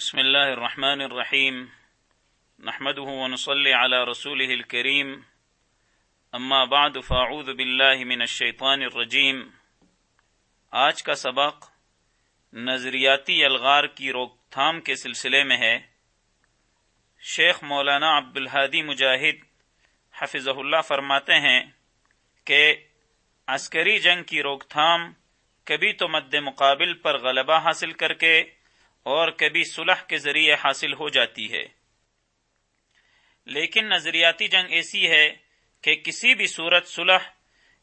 بسم الله الرحمن الرحيم نحمده ونصلي على رسوله الكريم اما بعد فاعوذ بالله من الشيطان الرجيم آج کا سبق نظریاتی الغار کی روک تھام کے سلسلے میں ہے۔ شیخ مولانا عبد الحادی مجاہد حفظ اللہ فرماتے ہیں کہ عسکری جنگ کی روک تھام کبھی تو مد مقابل پر غلبہ حاصل کر کے اور کبھی صلح کے ذریعے حاصل ہو جاتی ہے۔ لیکن نظریاتی جنگ ایسی ہے کہ کسی بھی صورت صلح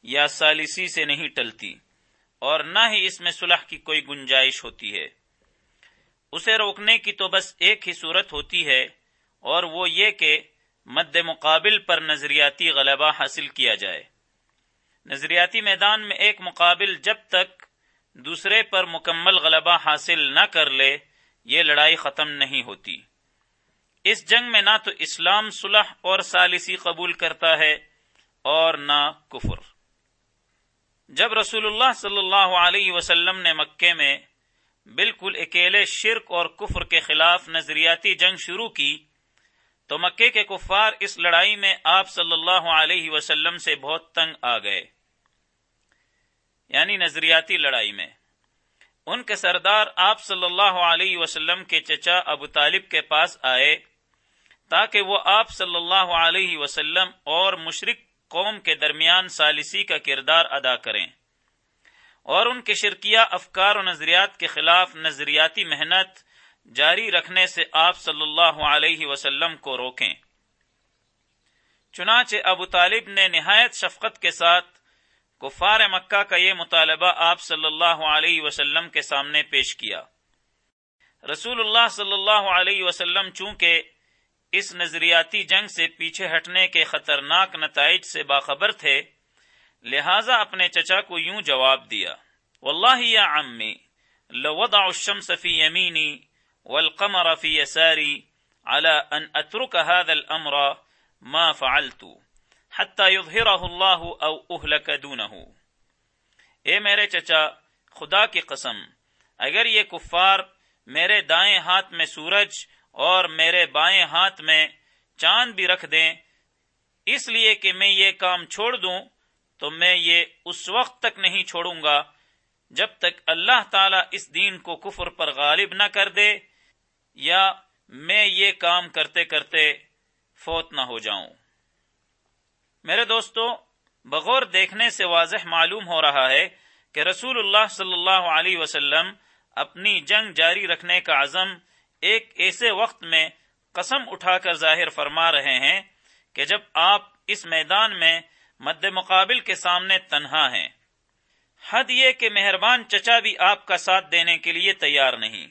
یا سالسی سے نہیں ٹلتی اور نہ ہی اس میں صلح کی کوئی گنجائش ہوتی ہے۔ اسے روکنے کی تو بس ایک ہی صورت ہوتی ہے اور وہ یہ کہ مد مقابل پر نظریاتی غلبہ حاصل کیا جائے۔ نظریاتی میدان میں ایک مقابل جب تک دوسرے پر مکمل غلبہ حاصل نہ کر لے، یہ لڑائی ختم نہیں ہوتی۔ اس جنگ میں نہ تو اسلام صلح اور سالسی قبول کرتا ہے اور نہ کفر۔ جب رسول اللہ صلی اللہ علیہ وسلم نے مکے میں بالکل اکیلے شرک اور کفر کے خلاف نظریاتی جنگ شروع کی، تو مکے کے کفار اس لڑائی میں آپ صلی اللہ علیہ وسلم سے بہت تنگ آ گئے۔ یعنی نظریاتی لڑائی میں۔ ان کے سردار آپ صلی اللہ علیہ وسلم کے چچا ابو طالب کے پاس آئے تاکہ وہ آپ صلی اللہ علیہ وسلم اور مشرق قوم کے درمیان سالسی کا کردار ادا کریں۔ اور ان کے شرکیہ افکار و نظریات کے خلاف نظریاتی محنت جاری رکھنے سے آپ صلی اللہ علیہ وسلم کو روکیں۔ چنانچہ ابو طالب نے نہایت شفقت کے ساتھ کفار مکہ کا یہ مطالبہ آپ صلی اللہ علیہ وسلم کے سامنے پیش کیا۔ رسول اللہ صلی اللہ علیہ وسلم چونکہ اس نظریاتی جنگ سے پیچھے ہٹنے کے خطرناک نتائج سے باخبر تھے، لہذا اپنے چچا کو یوں جواب دیا، واللہ یا عمی، لوضع الشمس في يميني والقمر في يساري على ان اترك هذا الامر ما فعلت اللہ او اہلک دونہ۔ اے میرے چچا، خدا کی قسم، اگر یہ کفار میرے دائیں ہاتھ میں سورج اور میرے بائیں ہاتھ میں چاند بھی رکھ دیں، اس لیے کہ میں یہ کام چھوڑ دوں، تو میں یہ اس وقت تک نہیں چھوڑوں گا جب تک اللہ تعالی اس دین کو کفر پر غالب نہ کر دے یا میں یہ کام کرتے کرتے فوت نہ ہو جاؤں۔ میرے دوستو، بغور دیکھنے سے واضح معلوم ہو رہا ہے کہ رسول اللہ صلی اللہ علیہ وسلم اپنی جنگ جاری رکھنے کا عزم ایک ایسے وقت میں قسم اٹھا کر ظاہر فرما رہے ہیں کہ جب آپ اس میدان میں مد مقابل کے سامنے تنہا ہیں۔ حد یہ کہ مہربان چچا بھی آپ کا ساتھ دینے کے لیے تیار نہیں۔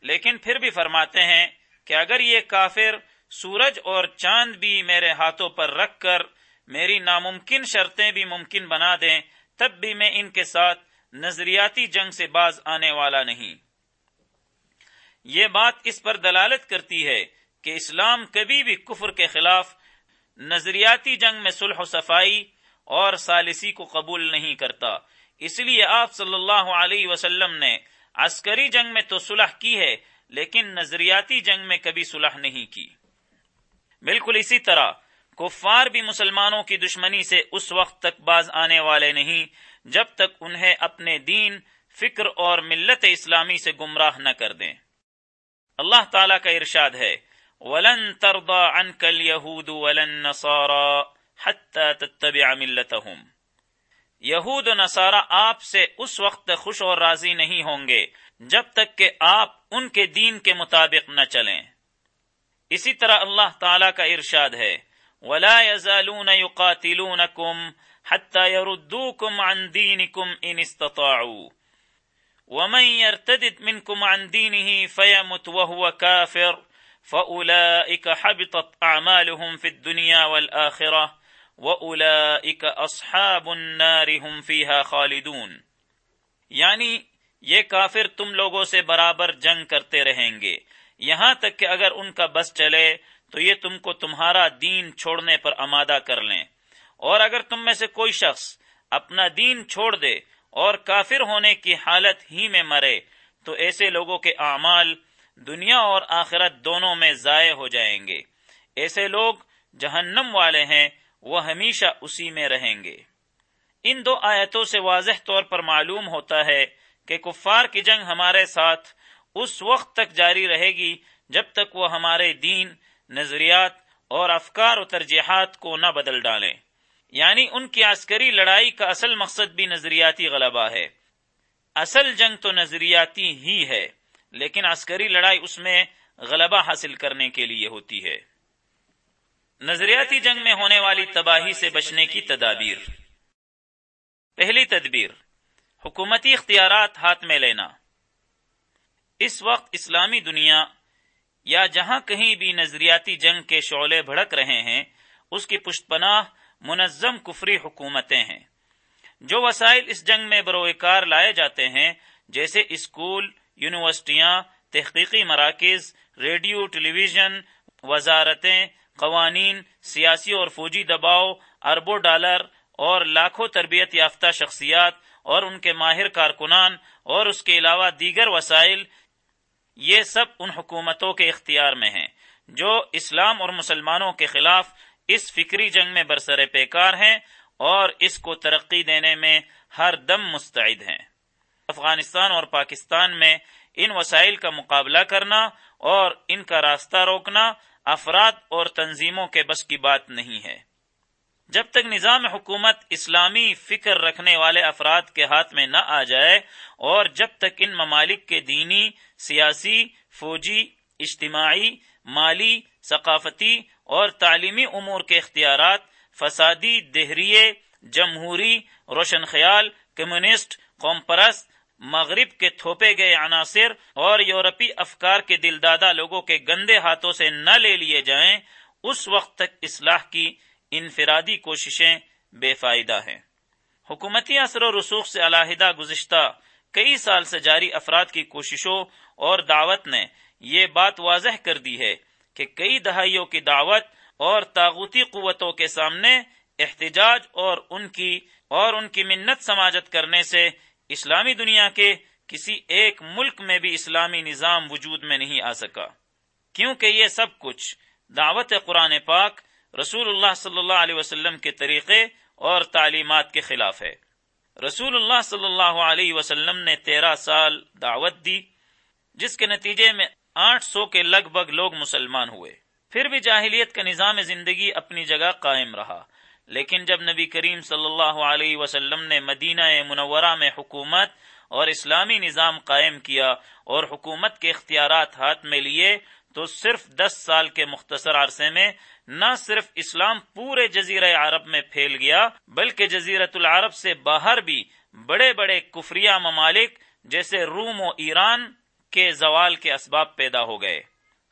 لیکن پھر بھی فرماتے ہیں کہ اگر یہ کافر سورج اور چاند بھی میرے ہاتھوں پر رکھ کر میری ناممکن شرطیں بھی ممکن بنا دیں، تب بھی میں ان کے ساتھ نظریاتی جنگ سے باز آنے والا نہیں۔ یہ بات اس پر دلالت کرتی ہے کہ اسلام کبھی بھی کفر کے خلاف نظریاتی جنگ میں صلح و صفائی اور سالسی کو قبول نہیں کرتا۔ اس لیے آپ صلی اللہ علیہ وسلم نے عسکری جنگ میں تو صلح کی ہے، لیکن نظریاتی جنگ میں کبھی صلح نہیں کی۔ بالکل اسی طرح کفار بھی مسلمانوں کی دشمنی سے اس وقت تک باز آنے والے نہیں، جب تک انہیں اپنے دین، فکر اور ملت اسلامی سے گمراہ نہ کر دیں۔ اللہ تعالی کا ارشاد ہے، ولن ترضى عنك اليهود ولا النصارى حتى تتبع ملتهم. یہود و نصارہ آپ سے اس وقت خوش اور راضی نہیں ہوں گے، جب تک کہ آپ ان کے دین کے مطابق نہ چلیں۔ اسی طرح اللہ تعالی کا ارشاد ہے ولا يزالون يقاتلونكم حتى يردوكم عن دينكم إن استطاعوا. ومن يرتدد منكم عن دينه فيمت وهو كافر، فأولئك حبطت أعمالهم في الدنيا والآخرة، وأولئك أصحاب النار هم فيها خالدون. یعنی یہ کافر تم لوگوں سے برابر جنگ کرتے رہیں گے۔ یہاں تک کہ اگر ان کا بس چلے تو یہ تم کو تمہارا دین چھوڑنے پر آمادہ کر لیں۔ اور اگر تم میں سے کوئی شخص اپنا دین چھوڑ دے اور کافر ہونے کی حالت ہی میں مرے، تو ایسے لوگوں کے اعمال دنیا اور آخرت دونوں میں ضائع ہو جائیں گے۔ ایسے لوگ جہنم والے ہیں، وہ ہمیشہ اسی میں رہیں گے۔ ان دو آیتوں سے واضح طور پر معلوم ہوتا ہے کہ کفار کی جنگ ہمارے ساتھ اس وقت تک جاری رہے گی جب تک وہ ہمارے دین نظریات اور افکار و ترجیحات کو نہ بدل ڈالیں۔ یعنی ان کی عسکری لڑائی کا اصل مقصد بھی نظریاتی غلبہ ہے۔ اصل جنگ تو نظریاتی ہی ہے، لیکن عسکری لڑائی اس میں غلبہ حاصل کرنے کے لیے ہوتی ہے۔ نظریاتی جنگ میں ہونے والی تباہی سے بچنے کی تدابیر۔ پہلی تدبیر، حکومتی اختیارات ہاتھ میں لینا۔ اس وقت اسلامی دنیا یا جہاں کہیں بھی نظریاتی جنگ کے شعلے بھڑک رہے ہیں، اس کی پشت پناہ منظم کفری حکومتیں ہیں۔ جو وسائل اس جنگ میں بروکار لائے جاتے ہیں، جیسے اسکول، یونیورسٹیاں، تحقیقی مراکز، ریڈیو ٹیلی ویژن وزارتیں، قوانین، سیاسی اور فوجی دباؤ، اربوں ڈالر اور لاکھوں تربیت یافتہ شخصیات اور ان کے ماہر کارکنان اور اس کے علاوہ دیگر وسائل یہ سب ان حکومتوں کے اختیار میں ہیں، جو اسلام اور مسلمانوں کے خلاف اس فکری جنگ میں برسر پیکار ہیں اور اس کو ترقی دینے میں ہر دم مستعد ہیں۔ افغانستان اور پاکستان میں ان وسائل کا مقابلہ کرنا اور ان کا راستہ روکنا افراد اور تنظیموں کے بس کی بات نہیں ہے۔ جب تک نظام حکومت اسلامی فکر رکھنے والے افراد کے ہاتھ میں نہ آ جائے اور جب تک ان ممالک کے دینی، سیاسی، فوجی، اجتماعی، مالی، ثقافتی اور تعلیمی امور کے اختیارات، فسادی، دہریے، جمہوری، روشن خیال، کمیونسٹ، قوم پرست، مغرب کے تھوپے گئے عناصر اور یورپی افکار کے دل دادا لوگوں کے گندے ہاتھوں سے نہ لے لیے جائیں، اس وقت تک اصلاح کی انفرادی کوششیں بے فائدہ ہیں۔ حکومتی اثر و رسوخ سے علیحدہ گزشتہ کئی سال سے جاری افراد کی کوششوں اور دعوت نے یہ بات واضح کر دی ہے کہ کئی دہائیوں کی دعوت اور تاغوتی قوتوں کے سامنے احتجاج اور ان کی اور ان کی منت سماجت کرنے سے اسلامی دنیا کے کسی ایک ملک میں بھی اسلامی نظام وجود میں نہیں آ سکا۔ کیونکہ یہ سب کچھ دعوت قرآن پاک رسول اللہ صلی اللہ علیہ وسلم کے طریقے اور تعلیمات کے خلاف ہے۔ رسول اللہ صلی اللہ علیہ وسلم نے تیرہ سال دعوت دی، جس کے نتیجے میں آٹھ سو کے لگ بھگ لوگ مسلمان ہوئے۔ پھر بھی جاہلیت کا نظام زندگی اپنی جگہ قائم رہا۔ لیکن جب نبی کریم صلی اللہ علیہ وسلم نے مدینہ منورہ میں حکومت اور اسلامی نظام قائم کیا اور حکومت کے اختیارات ہاتھ میں لیے تو صرف دس سال کے مختصر عرصے میں نہ صرف اسلام پورے جزیرہ عرب میں پھیل گیا، بلکہ جزیرت العرب سے باہر بھی بڑے بڑے کفریہ ممالک جیسے روم و ایران کے زوال کے اسباب پیدا ہو گئے۔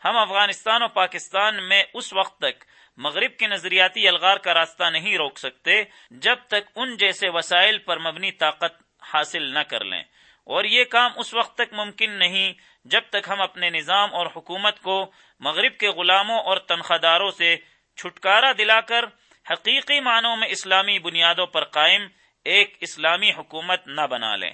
ہم افغانستان اور پاکستان میں اس وقت تک مغرب کے نظریاتی الغار کا راستہ نہیں روک سکتے جب تک ان جیسے وسائل پر مبنی طاقت حاصل نہ کر لیں۔ اور یہ کام اس وقت تک ممکن نہیں جب تک ہم اپنے نظام اور حکومت کو مغرب کے غلاموں اور تنخواہ داروں سے چھٹکارا دلا کر حقیقی معنوں میں اسلامی بنیادوں پر قائم ایک اسلامی حکومت نہ بنا لیں۔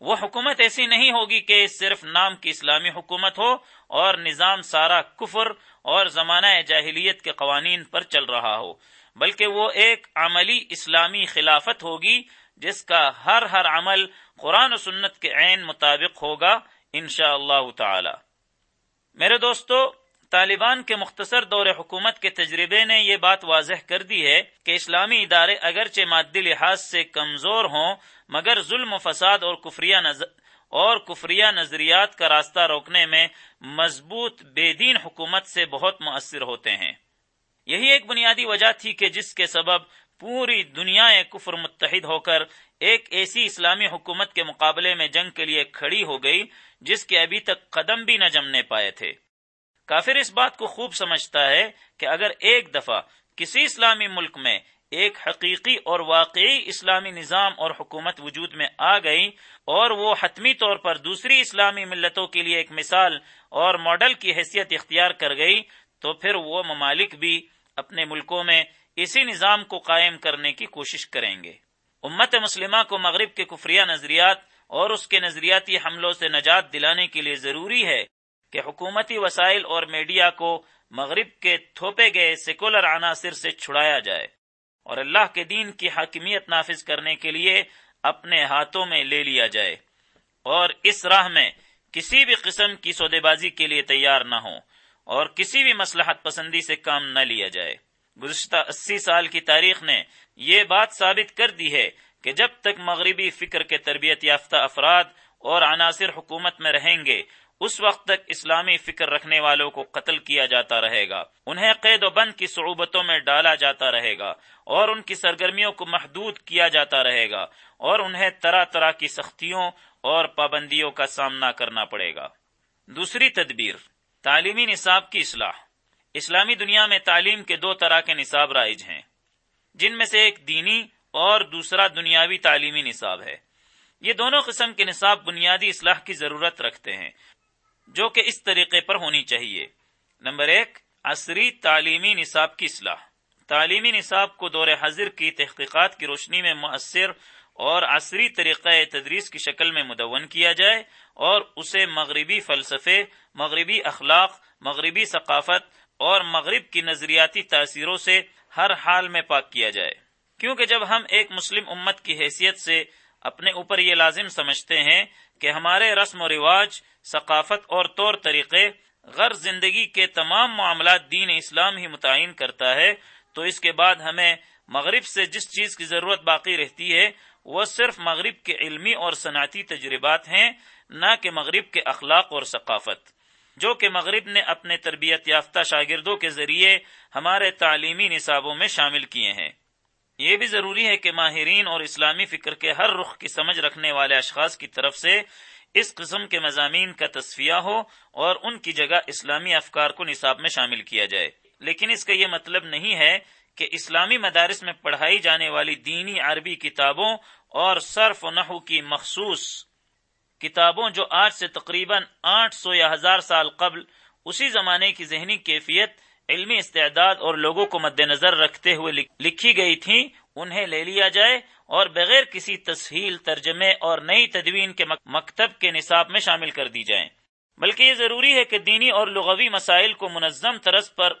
وہ حکومت ایسی نہیں ہوگی کہ صرف نام کی اسلامی حکومت ہو اور نظام سارا کفر اور زمانہ جاہلیت کے قوانین پر چل رہا ہو، بلکہ وہ ایک عملی اسلامی خلافت ہوگی جس کا ہر ہر عمل قرآن و سنت کے عین مطابق ہوگا۔ انشاء اللہ تعالی۔ میرے دوستو، طالبان کے مختصر دور حکومت کے تجربے نے یہ بات واضح کر دی ہے کہ اسلامی ادارے اگرچہ مادی لحاظ سے کمزور ہوں، مگر ظلم و فساد اور کفریہ نظر اور کفریہ نظریات کا راستہ روکنے میں مضبوط بے دین حکومت سے بہت مؤثر ہوتے ہیں۔ یہی ایک بنیادی وجہ تھی کہ جس کے سبب پوری دنیا کفر متحد ہو کر ایک ایسی اسلامی حکومت کے مقابلے میں جنگ کے لیے کھڑی ہو گئی جس کے ابھی تک قدم بھی نہ جمنے پائے تھے۔ کافر اس بات کو خوب سمجھتا ہے کہ اگر ایک دفعہ کسی اسلامی ملک میں ایک حقیقی اور واقعی اسلامی نظام اور حکومت وجود میں آ گئی اور وہ حتمی طور پر دوسری اسلامی ملتوں کے لیے ایک مثال اور ماڈل کی حیثیت اختیار کر گئی، تو پھر وہ ممالک بھی اپنے ملکوں میں اسی نظام کو قائم کرنے کی کوشش کریں گے۔ امت مسلمہ کو مغرب کے کفریہ نظریات اور اس کے نظریاتی حملوں سے نجات دلانے کے لیے ضروری ہے کہ حکومتی وسائل اور میڈیا کو مغرب کے تھوپے گئے سیکولر عناصر سے چھڑایا جائے اور اللہ کے دین کی حاکمیت نافذ کرنے کے لیے اپنے ہاتھوں میں لے لیا جائے اور اس راہ میں کسی بھی قسم کی سودے بازی کے لیے تیار نہ ہو اور کسی بھی مسلحت پسندی سے کام نہ لیا جائے۔ گزشتہ اسی سال کی تاریخ نے یہ بات ثابت کر دی ہے کہ جب تک مغربی فکر کے تربیت یافتہ افراد اور عناصر حکومت میں رہیں گے، اس وقت تک اسلامی فکر رکھنے والوں کو قتل کیا جاتا رہے گا۔ انہیں قید و بند کی صعوبتوں میں ڈالا جاتا رہے گا اور ان کی سرگرمیوں کو محدود کیا جاتا رہے گا اور انہیں طرح طرح کی سختیوں اور پابندیوں کا سامنا کرنا پڑے گا۔ دوسری تدبیر، تعلیمی نصاب کی اصلاح۔ اسلامی دنیا میں تعلیم کے دو طرح کے نصاب رائج ہیں۔ جن میں سے ایک دینی اور دوسرا دنیاوی تعلیمی نصاب ہے۔ یہ دونوں قسم کے نصاب بنیادی اصلاح کی ضرورت رکھتے ہیں، جو کہ اس طریقے پر ہونی چاہیے۔ نمبر ایک، عصری تعلیمی نصاب کی اصلاح۔ تعلیمی نصاب کو دور حاضر کی تحقیقات کی روشنی میں مؤثر اور عصری طریقہ تدریس کی شکل میں مدون کیا جائے اور اسے مغربی فلسفے، مغربی اخلاق، مغربی ثقافت اور مغرب کی نظریاتی تاثیروں سے ہر حال میں پاک کیا جائے۔ کیونکہ جب ہم ایک مسلم امت کی حیثیت سے اپنے اوپر یہ لازم سمجھتے ہیں کہ ہمارے رسم و رواج، ثقافت اور طور طریقے غر زندگی کے تمام معاملات دین اسلام ہی متعین کرتا ہے، تو اس کے بعد ہمیں مغرب سے جس چیز کی ضرورت باقی رہتی ہے، وہ صرف مغرب کے علمی اور صنعتی تجربات ہیں، نہ کہ مغرب کے اخلاق اور ثقافت۔ جو کہ مغرب نے اپنے تربیت یافتہ شاگردوں کے ذریعے ہمارے تعلیمی نصابوں میں شامل کیے ہیں۔ یہ بھی ضروری ہے کہ ماہرین اور اسلامی فکر کے ہر رخ کی سمجھ رکھنے والے اشخاص کی طرف سے اس قسم کے مضامین کا تصفیہ ہو اور ان کی جگہ اسلامی افکار کو نصاب میں شامل کیا جائے۔ لیکن اس کا یہ مطلب نہیں ہے کہ اسلامی مدارس میں پڑھائی جانے والی دینی عربی کتابوں اور صرف و نحو کی مخصوص کتابوں جو آج سے تقریباً آٹھ سو یا ہزار سال قبل اسی زمانے کی ذہنی کیفیت، علمی استعداد اور لوگوں کو مد نظر رکھتے ہوئے لکھی گئی تھیں، انہیں لے لیا جائے اور بغیر کسی تسہیل، ترجمے اور نئی تدوین کے مکتب کے نصاب میں شامل کر دی جائیں۔ بلکہ یہ ضروری ہے کہ دینی اور لغوی مسائل کو منظم طرز پر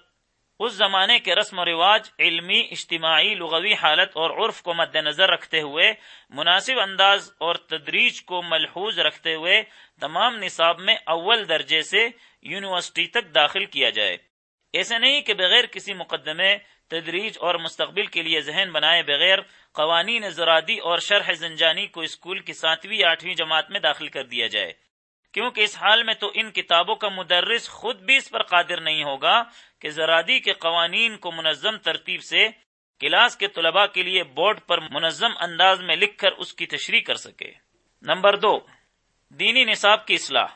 اس زمانے کے رسم و رواج، علمی، اجتماعی، لغوی حالت اور عرف کو مد نظر رکھتے ہوئے، مناسب انداز اور تدریج کو ملحوظ رکھتے ہوئے تمام نصاب میں اول درجے سے یونیورسٹی تک داخل کیا جائے۔ ایسے نہیں کہ بغیر کسی مقدمے، تدریج اور مستقبل کے لیے ذہن بنائے بغیر قوانین زرادی اور شرح زنجانی کو اسکول کی ساتویں آٹھویں جماعت میں داخل کر دیا جائے۔ کیونکہ اس حال میں تو ان کتابوں کا مدرس خود بھی اس پر قادر نہیں ہوگا کہ زرادی کے قوانین کو منظم ترتیب سے کلاس کے طلباء کے لیے بورڈ پر منظم انداز میں لکھ کر اس کی تشریح کر سکے۔ نمبر دو، دینی نصاب کی اصلاح۔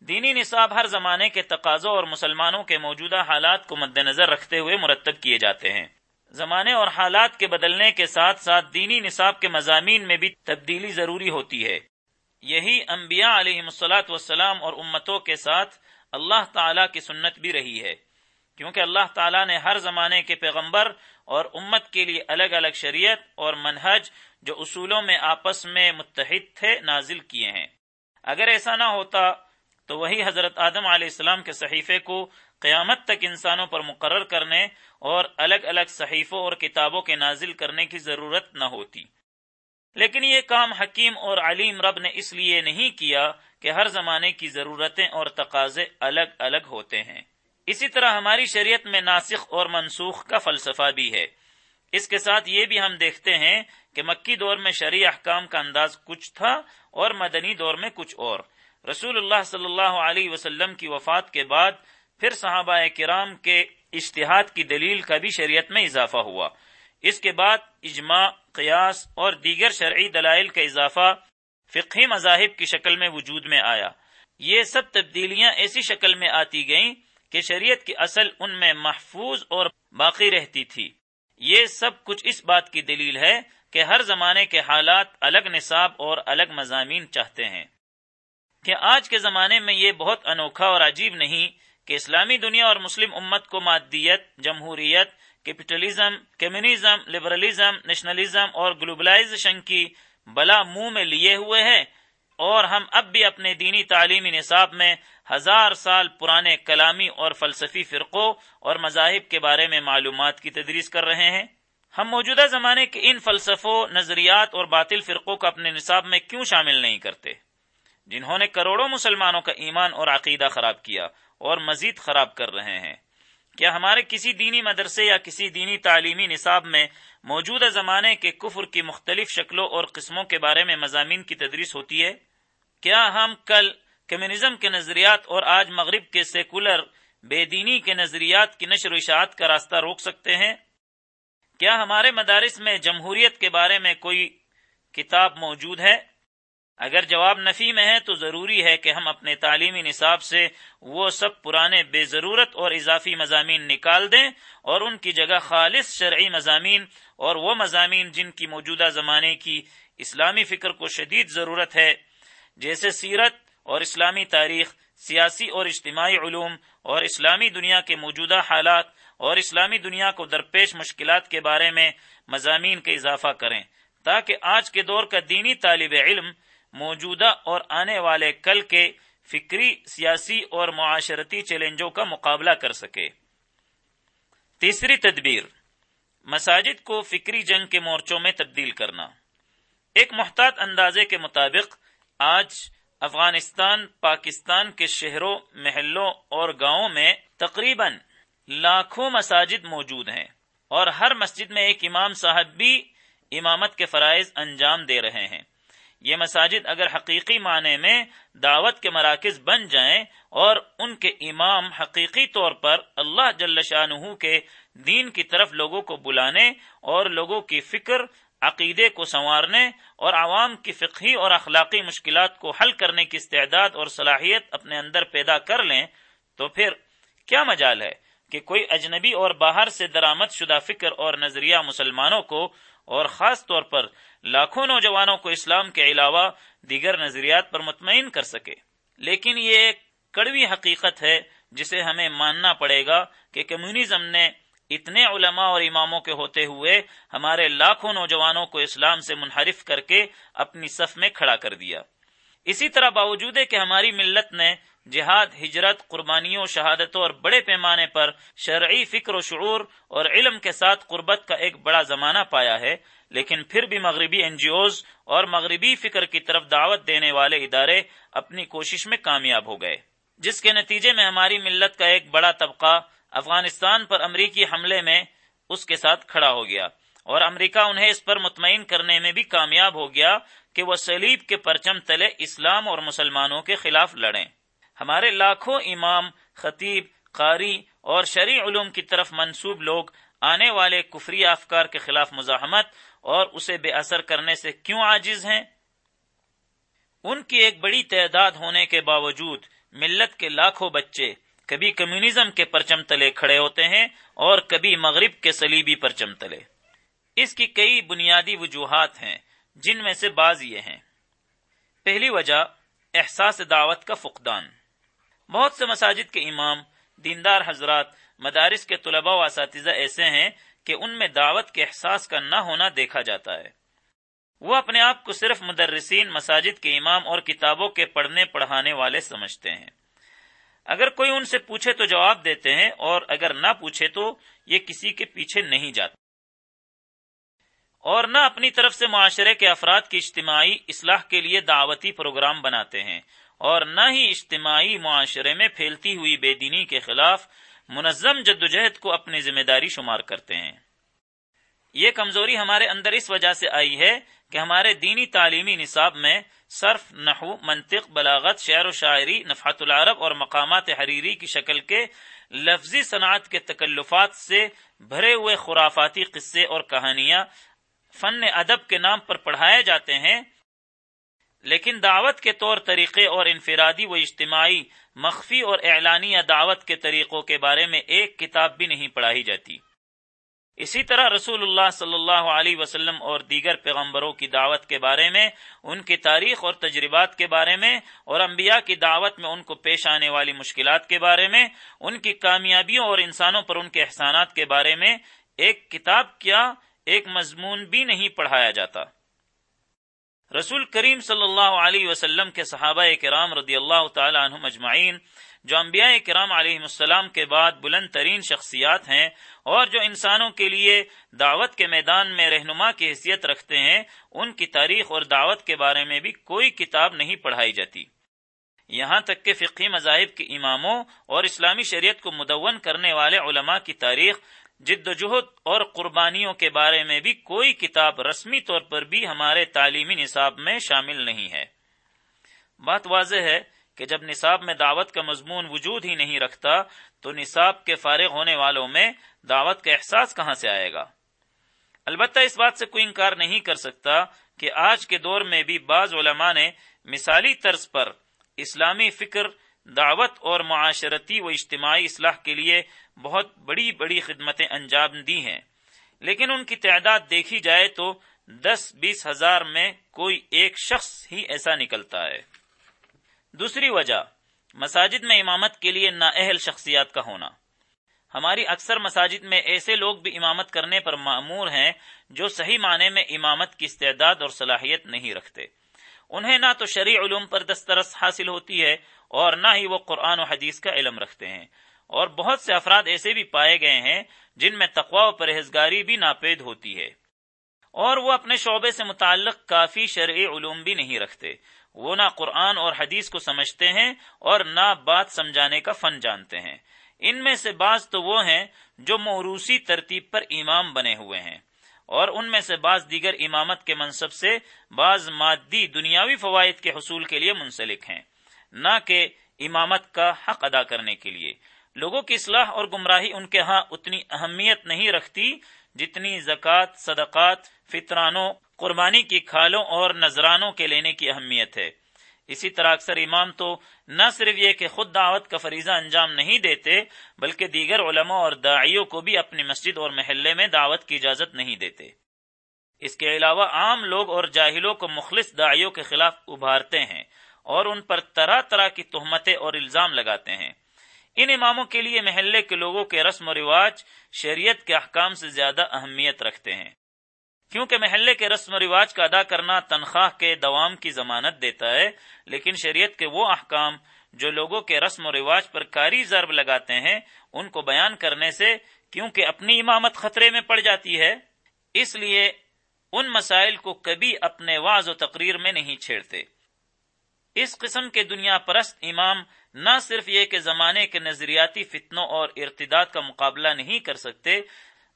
دینی نصاب ہر زمانے کے تقاضوں اور مسلمانوں کے موجودہ حالات کو مد نظر رکھتے ہوئے مرتب کیے جاتے ہیں۔ زمانے اور حالات کے بدلنے کے ساتھ ساتھ دینی نصاب کے مضامین میں بھی تبدیلی ضروری ہوتی ہے۔ یہی انبیاء علیہ مسلاط وسلام اور امتوں کے ساتھ اللہ تعالی کی سنت بھی رہی ہے۔ کیونکہ اللہ تعالیٰ نے ہر زمانے کے پیغمبر اور امت کے لیے الگ الگ شریعت اور منہج جو اصولوں میں آپس میں متحد تھے نازل کیے ہیں۔ اگر ایسا نہ ہوتا تو وہی حضرت آدم علیہ السلام کے صحیفے کو قیامت تک انسانوں پر مقرر کرنے اور الگ الگ صحیفوں اور کتابوں کے نازل کرنے کی ضرورت نہ ہوتی۔ لیکن یہ کام حکیم اور علیم رب نے اس لیے نہیں کیا کہ ہر زمانے کی ضرورتیں اور تقاضے الگ الگ ہوتے ہیں۔ اسی طرح ہماری شریعت میں ناسخ اور منسوخ کا فلسفہ بھی ہے۔ اس کے ساتھ یہ بھی ہم دیکھتے ہیں کہ مکی دور میں شرعی احکام کا انداز کچھ تھا اور مدنی دور میں کچھ اور۔ رسول اللہ صلی اللہ علیہ وسلم کی وفات کے بعد پھر صحابہ کرام کے اشتہاد کی دلیل کا بھی شریعت میں اضافہ ہوا۔ اس کے بعد اجماع قیاس اور دیگر شرعی دلائل کا اضافہ فقہی مذاہب کی شکل میں وجود میں آیا۔ یہ سب تبدیلیاں ایسی شکل میں آتی گئیں کہ شریعت کی اصل ان میں محفوظ اور باقی رہتی تھی۔ یہ سب کچھ اس بات کی دلیل ہے کہ ہر زمانے کے حالات الگ نصاب اور الگ مضامین چاہتے ہیں۔ کہ آج کے زمانے میں یہ بہت انوکھا اور عجیب نہیں کہ اسلامی دنیا اور مسلم امت کو مادیت، جمہوریت کیپٹلزم، کمیونزم، لبرلزم، نیشنلزم اور گلوبلائزیشن کی بلا منہ میں لیے ہوئے ہے اور ہم اب بھی اپنے دینی تعلیمی نصاب میں ہزار سال پرانے کلامی اور فلسفی فرقوں اور مذاہب کے بارے میں معلومات کی تدریس کر رہے ہیں۔ ہم موجودہ زمانے کے ان فلسفوں، نظریات اور باطل فرقوں کو اپنے نصاب میں کیوں شامل نہیں کرتے؟ جنہوں نے کروڑوں مسلمانوں کا ایمان اور عقیدہ خراب کیا اور مزید خراب کر رہے ہیں۔ کیا ہمارے کسی دینی مدرسے یا کسی دینی تعلیمی نصاب میں موجودہ زمانے کے کفر کی مختلف شکلوں اور قسموں کے بارے میں مضامین کی تدریس ہوتی ہے؟ کیا ہم کل کمیونزم کے نظریات اور آج مغرب کے سیکولر بے دینی کے نظریات کی نشر و اشاعت کا راستہ روک سکتے ہیں؟ کیا ہمارے مدارس میں جمہوریت کے بارے میں کوئی کتاب موجود ہے؟ اگر جواب نفی میں ہے تو ضروری ہے کہ ہم اپنے تعلیمی نصاب سے وہ سب پرانے بے ضرورت اور اضافی مضامین نکال دیں اور ان کی جگہ خالص شرعی مضامین اور وہ مضامین جن کی موجودہ زمانے کی اسلامی فکر کو شدید ضرورت ہے، جیسے سیرت اور اسلامی تاریخ، سیاسی اور اجتماعی علوم اور اسلامی دنیا کے موجودہ حالات اور اسلامی دنیا کو درپیش مشکلات کے بارے میں مضامین کا اضافہ کریں، تاکہ آج کے دور کا دینی طالب علم موجودہ اور آنے والے کل کے فکری، سیاسی اور معاشرتی چیلنجوں کا مقابلہ کر سکے۔ تیسری تدبیر، مساجد کو فکری جنگ کے مورچوں میں تبدیل کرنا۔ ایک محتاط اندازے کے مطابق، آج افغانستان، پاکستان کے شہروں، محلوں اور گاؤں میں تقریباً لاکھوں مساجد موجود ہیں اور ہر مسجد میں ایک امام صاحب بھی امامت کے فرائض انجام دے رہے ہیں۔ یہ مساجد اگر حقیقی معنی میں دعوت کے مراکز بن جائیں اور ان کے امام حقیقی طور پر اللہ جل شاہ کے دین کی طرف لوگوں کو بلانے اور لوگوں کی فکر، عقیدے کو سنوارنے اور عوام کی فقہی اور اخلاقی مشکلات کو حل کرنے کی استعداد اور صلاحیت اپنے اندر پیدا کر لیں تو پھر کیا مجال ہے کہ کوئی اجنبی اور باہر سے درامد شدہ فکر اور نظریہ مسلمانوں کو اور خاص طور پر لاکھوں نوجوانوں کو اسلام کے علاوہ دیگر نظریات پر مطمئن کر سکے۔ لیکن یہ ایک کڑوی حقیقت ہے جسے ہمیں ماننا پڑے گا کہ کمیونزم نے اتنے علماء اور اماموں کے ہوتے ہوئے ہمارے لاکھوں نوجوانوں کو اسلام سے منحرف کر کے اپنی صف میں کھڑا کر دیا۔ اسی طرح باوجود کہ ہماری ملت نے جہاد، ہجرت، قربانیوں، شہادتوں اور بڑے پیمانے پر شرعی فکر و شعور اور علم کے ساتھ قربت کا ایک بڑا زمانہ پایا ہے، لیکن پھر بھی مغربی این جی اوز اور مغربی فکر کی طرف دعوت دینے والے ادارے اپنی کوشش میں کامیاب ہو گئے، جس کے نتیجے میں ہماری ملت کا ایک بڑا طبقہ افغانستان پر امریکی حملے میں اس کے ساتھ کھڑا ہو گیا اور امریکہ انہیں اس پر مطمئن کرنے میں بھی کامیاب ہو گیا کہ وہ سلیب کے پرچم تلے اسلام اور مسلمانوں کے خلاف لڑیں۔ ہمارے لاکھوں امام، خطیب، قاری اور شرع علوم کی طرف منسوب لوگ آنے والے کفری افکار کے خلاف مزاحمت اور اسے بے اثر کرنے سے کیوں عاجز ہیں؟ ان کی ایک بڑی تعداد ہونے کے باوجود ملت کے لاکھوں بچے کبھی کمیونزم کے پرچم تلے کھڑے ہوتے ہیں اور کبھی مغرب کے سلیبی پرچم تلے۔ اس کی کئی بنیادی وجوہات ہیں، جن میں سے بعض یہ ہیں۔ پہلی وجہ، احساس دعوت کا فقدان۔ بہت سے مساجد کے امام، دیندار حضرات، مدارس کے طلباء و اساتذہ ایسے ہیں کہ ان میں دعوت کے احساس کا نہ ہونا دیکھا جاتا ہے۔ وہ اپنے آپ کو صرف مدرسین، مساجد کے امام اور کتابوں کے پڑھنے، پڑھانے والے سمجھتے ہیں۔ اگر کوئی ان سے پوچھے تو جواب دیتے ہیں اور اگر نہ پوچھے تو یہ کسی کے پیچھے نہیں جاتا۔ اور نہ اپنی طرف سے معاشرے کے افراد کی اجتماعی اصلاح کے لیے دعوتی پروگرام بناتے ہیں۔ اور نہ ہی اجتماعی معاشرے میں پھیلتی ہوئی بے دینی کے خلاف منظم جدوجہد کو اپنی ذمہ داری شمار کرتے ہیں۔ یہ کمزوری ہمارے اندر اس وجہ سے آئی ہے کہ ہمارے دینی تعلیمی نصاب میں صرف نحو، منطق، بلاغت، شعر و شاعری نفحت العرب اور مقامات حریری کی شکل کے لفظی صنعت کے تکلفات سے بھرے ہوئے خرافاتی قصے اور کہانیاں فن ادب کے نام پر پڑھائے جاتے ہیں لیکن دعوت کے طور طریقے اور انفرادی و اجتماعی، مخفی اور اعلانیہ دعوت کے طریقوں کے بارے میں ایک کتاب بھی نہیں پڑھائی جاتی۔ اسی طرح رسول اللہ صلی اللہ علیہ وسلم اور دیگر پیغمبروں کی دعوت کے بارے میں، ان کی تاریخ اور تجربات کے بارے میں اور انبیاء کی دعوت میں ان کو پیش آنے والی مشکلات کے بارے میں، ان کی کامیابیوں اور انسانوں پر ان کے احسانات کے بارے میں ایک کتاب کیا، ایک مضمون بھی نہیں پڑھایا جاتا۔ رسول کریم صلی اللہ علیہ وسلم کے صحابہ کرام رضی اللہ تعالی عنہ مجمعین جو انبیاء کرام علیہ السلام کے بعد بلند ترین شخصیات ہیں اور جو انسانوں کے لیے دعوت کے میدان میں رہنما کی حیثیت رکھتے ہیں، ان کی تاریخ اور دعوت کے بارے میں بھی کوئی کتاب نہیں پڑھائی جاتی۔ یہاں تک کہ فقی مذاہب کے اماموں اور اسلامی شریعت کو مدون کرنے والے علماء کی تاریخ جد و جہد اور قربانیوں کے بارے میں بھی کوئی کتاب رسمی طور پر بھی ہمارے تعلیمی نصاب میں شامل نہیں ہے۔ بات واضح ہے کہ جب نصاب میں دعوت کا مضمون وجود ہی نہیں رکھتا، تو نصاب کے فارغ ہونے والوں میں دعوت کا احساس کہاں سے آئے گا؟ البتہ اس بات سے کوئی انکار نہیں کر سکتا کہ آج کے دور میں بھی بعض علماء نے مثالی طرز پر اسلامی فکر دعوت اور معاشرتی و اجتماعی اصلاح کے لیے بہت بڑی بڑی خدمتیں انجام دی ہیں۔ لیکن ان کی تعداد دیکھی جائے تو دس بیس ہزار میں کوئی ایک شخص ہی ایسا نکلتا ہے۔ دوسری وجہ، مساجد میں امامت کے لیے نااہل شخصیات کا ہونا۔ ہماری اکثر مساجد میں ایسے لوگ بھی امامت کرنے پر معمور ہیں جو صحیح معنی میں امامت کی استعداد اور صلاحیت نہیں رکھتے۔ انہیں نہ تو شرع علوم پر دسترس حاصل ہوتی ہے اور نہ ہی وہ قرآن و حدیث کا علم رکھتے ہیں۔ اور بہت سے افراد ایسے بھی پائے گئے ہیں جن میں تقوا و پرہیزگاری بھی ناپید ہوتی ہے۔ اور وہ اپنے شعبے سے متعلق کافی شرعی علوم بھی نہیں رکھتے۔ وہ نہ قرآن اور حدیث کو سمجھتے ہیں اور نہ بات سمجھانے کا فن جانتے ہیں۔ ان میں سے بعض تو وہ ہیں جو موروثی ترتیب پر امام بنے ہوئے ہیں۔ اور ان میں سے بعض دیگر امامت کے منصب سے بعض مادی دنیاوی فوائد کے حصول کے لیے منسلک ہیں، نہ کہ امامت کا حق ادا کرنے کے لیے۔ لوگوں کی اصلاح اور گمراہی ان کے ہاں اتنی اہمیت نہیں رکھتی جتنی زکوٰۃ، صدقات، فطرانوں، قربانی کی کھالوں اور نذرانوں کے لینے کی اہمیت ہے۔ اسی طرح اکثر امام تو نہ صرف یہ کہ خود دعوت کا فریضہ انجام نہیں دیتے، بلکہ دیگر علماء اور داعیوں کو بھی اپنی مسجد اور محلے میں دعوت کی اجازت نہیں دیتے۔ اس کے علاوہ عام لوگ اور جاہلوں کو مخلص داعیوں کے خلاف ابھارتے ہیں اور ان پر طرح طرح کی تہمتیں اور الزام لگاتے ہیں۔ ان اماموں کے لیے محلے کے لوگوں کے رسم و رواج، شریعت کے احکام سے زیادہ اہمیت رکھتے ہیں۔ کیونکہ محلے کے رسم و رواج کا ادا کرنا تنخواہ کے دوام کی ضمانت دیتا ہے، لیکن شریعت کے وہ احکام جو لوگوں کے رسم و رواج پر کاری ضرب لگاتے ہیں، ان کو بیان کرنے سے کیونکہ اپنی امامت خطرے میں پڑ جاتی ہے۔ اس لیے ان مسائل کو کبھی اپنے واض و تقریر میں نہیں چھیڑتے۔ اس قسم کے دنیا پرست امام نہ صرف یہ کہ زمانے کے نظریاتی فتنوں اور ارتداد کا مقابلہ نہیں کر سکتے،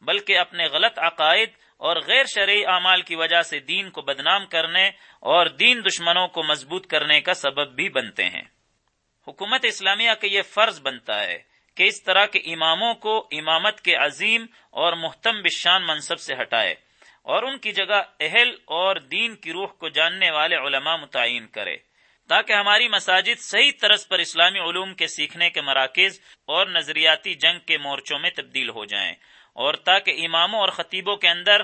بلکہ اپنے غلط عقائد اور غیر شرعی اعمال کی وجہ سے دین کو بدنام کرنے اور دین دشمنوں کو مضبوط کرنے کا سبب بھی بنتے ہیں۔ حکومت اسلامیہ کا یہ فرض بنتا ہے کہ اس طرح کے اماموں کو امامت کے عظیم اور محتم بشان منصب سے ہٹائے اور ان کی جگہ اہل اور دین کی روح کو جاننے والے علماء متعین کرے تاکہ ہماری مساجد صحیح طرز پر اسلامی علوم کے سیکھنے کے مراکز اور نظریاتی جنگ کے مورچوں میں تبدیل ہو جائیں۔ اور تاکہ اماموں اور خطیبوں کے اندر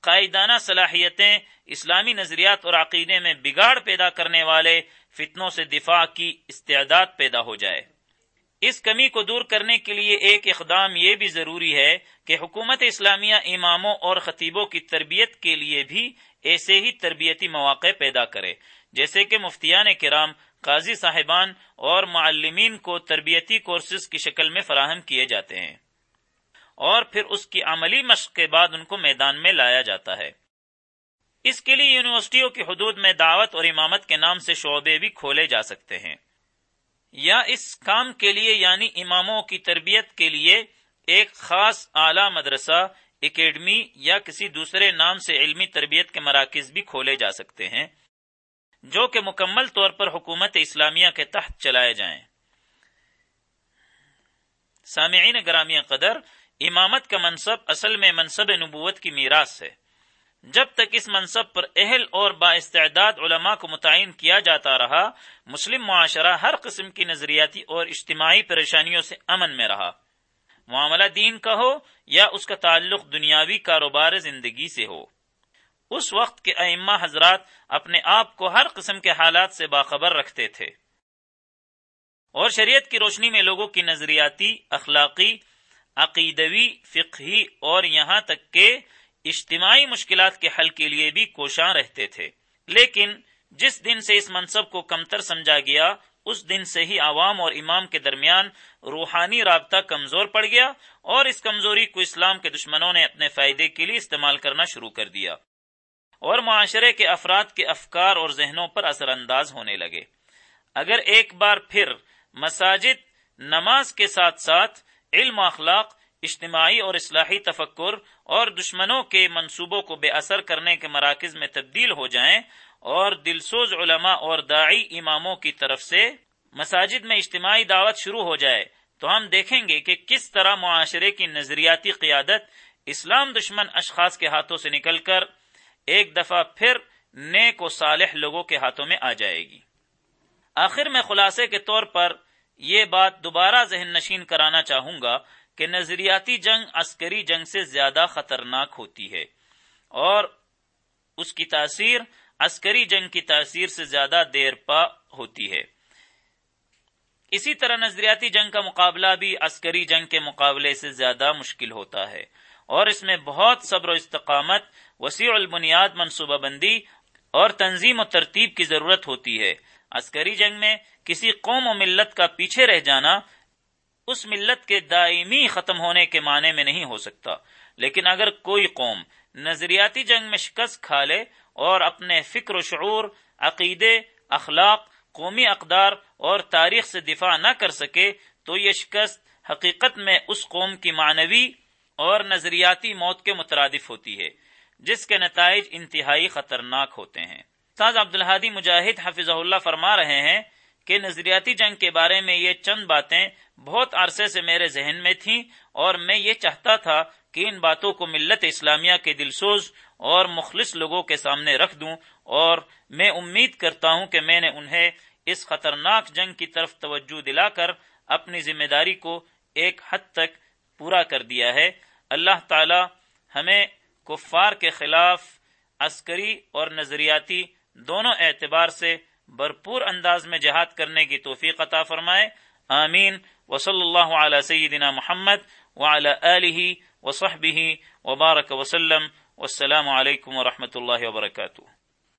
قائدانہ صلاحیتیں، اسلامی نظریات اور عقیدے میں بگاڑ پیدا کرنے والے فتنوں سے دفاع کی استعداد پیدا ہو جائے۔ اس کمی کو دور کرنے کے لیے ایک اقدام یہ بھی ضروری ہے کہ حکومت اسلامیہ اماموں اور خطیبوں کی تربیت کے لیے بھی ایسے ہی تربیتی مواقع پیدا کرے۔ جیسے کہ مفتیان کرام، قاضی صاحبان اور معلمین کو تربیتی کورسز کی شکل میں فراہم کیے جاتے ہیں۔ اور پھر اس کی عملی مشق کے بعد ان کو میدان میں لایا جاتا ہے۔ اس کے لیے یونیورسٹیوں کی حدود میں دعوت اور امامت کے نام سے شعبے بھی کھولے جا سکتے ہیں۔ یا اس کام کے لیے یعنی اماموں کی تربیت کے لیے ایک خاص اعلی مدرسہ، اکیڈمی یا کسی دوسرے نام سے علمی تربیت کے مراکز بھی کھولے جا سکتے ہیں، جو کہ مکمل طور پر حکومت اسلامیہ کے تحت چلائے جائیں۔ سامعین گرامی قدر امامت کا منصب اصل میں منصب نبوت کی میراث ہے۔ جب تک اس منصب پر اہل اور با استعداد علماء کو متعین کیا جاتا رہا، مسلم معاشرہ ہر قسم کی نظریاتی اور اجتماعی پریشانیوں سے امن میں رہا۔ معاملہ دین کا ہو یا اس کا تعلق دنیاوی کاروبار زندگی سے ہو۔ اس وقت کے ائمہ حضرات اپنے آپ کو ہر قسم کے حالات سے باخبر رکھتے تھے۔ اور شریعت کی روشنی میں لوگوں کی نظریاتی، اخلاقی عقیدوی، فقہی اور یہاں تک کہ اجتماعی مشکلات کے حل کے لیے بھی کوشاں رہتے تھے۔ لیکن جس دن سے اس منصب کو کمتر سمجھا گیا، اس دن سے ہی عوام اور امام کے درمیان روحانی رابطہ کمزور پڑ گیا اور اس کمزوری کو اسلام کے دشمنوں نے اپنے فائدے کے لیے استعمال کرنا شروع کر دیا۔ اور معاشرے کے افراد کے افکار اور ذہنوں پر اثر انداز ہونے لگے۔ اگر ایک بار پھر مساجد نماز کے ساتھ ساتھ علم و اخلاق، اجتماعی اور اصلاحی تفکر اور دشمنوں کے منصوبوں کو بے اثر کرنے کے مراکز میں تبدیل ہو جائیں اور دلسوز علماء اور داعی اماموں کی طرف سے مساجد میں اجتماعی دعوت شروع ہو جائے تو ہم دیکھیں گے کہ کس طرح معاشرے کی نظریاتی قیادت اسلام دشمن اشخاص کے ہاتھوں سے نکل کر ایک دفعہ پھر نیک و صالح لوگوں کے ہاتھوں میں آ جائے گی۔ آخر میں خلاصے کے طور پر یہ بات دوبارہ ذہن نشین کرانا چاہوں گا کہ نظریاتی جنگ عسکری جنگ سے زیادہ خطرناک ہوتی ہے اور اس کی تاثیر عسکری جنگ کی تاثیر سے زیادہ دیر پا ہوتی ہے۔ اسی طرح نظریاتی جنگ کا مقابلہ بھی عسکری جنگ کے مقابلے سے زیادہ مشکل ہوتا ہے اور اس میں بہت صبر و استقامت، وسیع البنیاد، منصوبہ بندی اور تنظیم و ترتیب کی ضرورت ہوتی ہے۔ عسکری جنگ میں کسی قوم و ملت کا پیچھے رہ جانا اس ملت کے دائمی ختم ہونے کے معنی میں نہیں ہو سکتا۔ لیکن اگر کوئی قوم نظریاتی جنگ میں شکست کھا لے اور اپنے فکر و شعور، عقیدے، اخلاق، قومی اقدار اور تاریخ سے دفاع نہ کر سکے، تو یہ شکست حقیقت میں اس قوم کی معنوی اور نظریاتی موت کے مترادف ہوتی ہے، جس کے نتائج انتہائی خطرناک ہوتے ہیں۔ تاز عبد الحادی مجاہد حفظ اللہ فرما رہے ہیں کہ نظریاتی جنگ کے بارے میں یہ چند باتیں بہت عرصے سے میرے ذہن میں تھیں اور میں یہ چاہتا تھا کہ ان باتوں کو ملت اسلامیہ کے دلسوز اور مخلص لوگوں کے سامنے رکھ دوں اور میں امید کرتا ہوں کہ میں نے انہیں اس خطرناک جنگ کی طرف توجہ دلا کر اپنی ذمہ داری کو ایک حد تک پورا کر دیا ہے۔ اللہ تعالی ہمیں کفار کے خلاف عسکری اور نظریاتی دونوں اعتبار سے بھرپور انداز میں جہاد کرنے کی توفیق عطا فرمائے۔ آمین۔ وصلی اللہ علیہ سیدنا محمد وعلى آله وصحبه وبارك وسلم۔ والسلام علیکم ورحمۃ اللہ وبرکاتہ۔